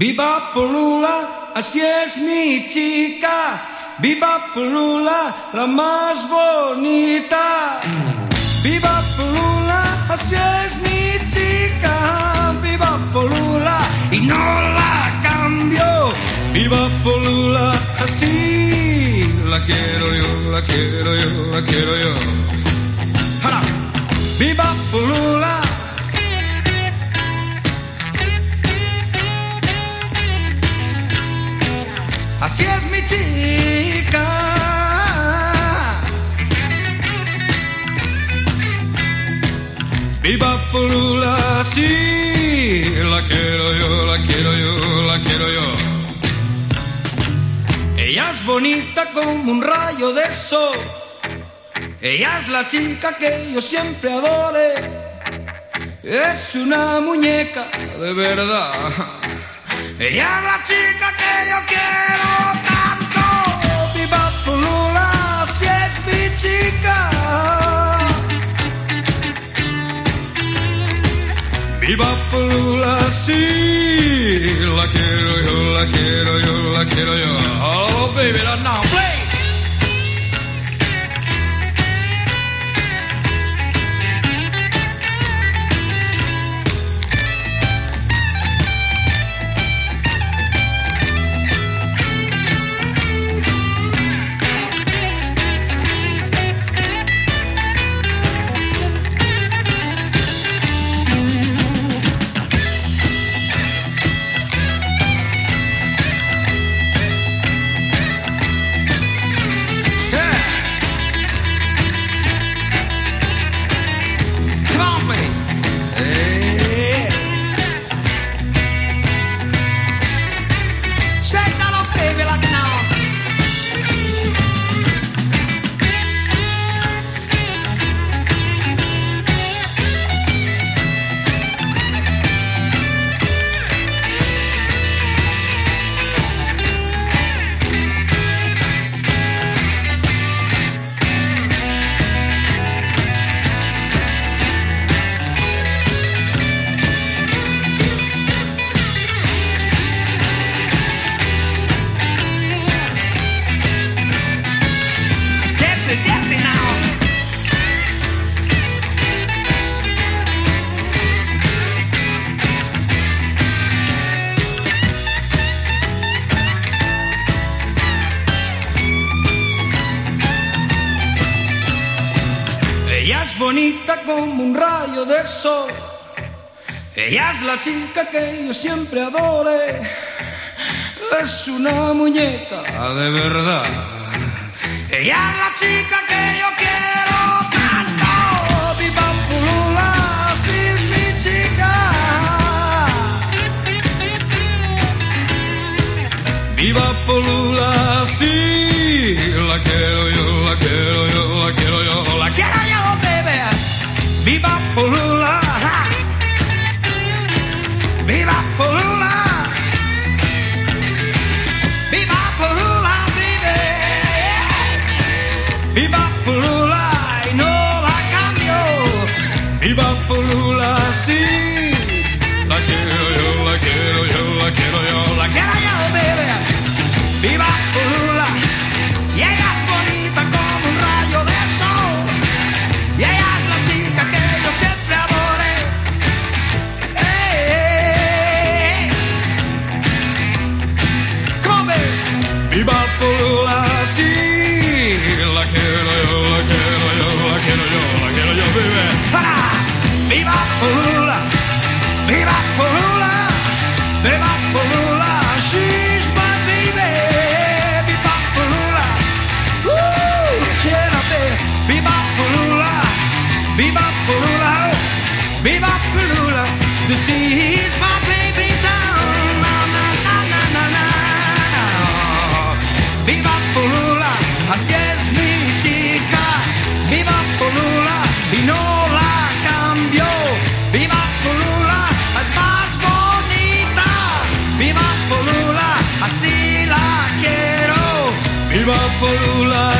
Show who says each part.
Speaker 1: Viva Polula, así es mi chica. Viva Polula, la más bonita. Viva Polula, así es mi chica. Viva Polula y no la cambio. Viva Polula, así la quiero yo, la quiero yo, la quiero yo. ¡Jala! Viva Polula. Así es mi chica. Viva Polula, sí, la quiero yo, la quiero yo, la quiero yo. Ella es bonita como un rayo de sol. Ella es la chica que yo siempre adore. Es una muñeca de verdad. Ella es la chica que yo quiero Viva Polula, sí. La quiero yo, la quiero yo, la quiero yo. Oh, baby, now Ella es bonita como un rayo de sol. Ella es la chica que yo siempre adore. Es una muñeca de verdad. Ella es la chica que yo Viva Polula, viva Polula, viva Polula, she's my baby. Viva Polula, woo, yeah, baby. Viva Polula, viva Polula, viva Polula, this is my iba por la.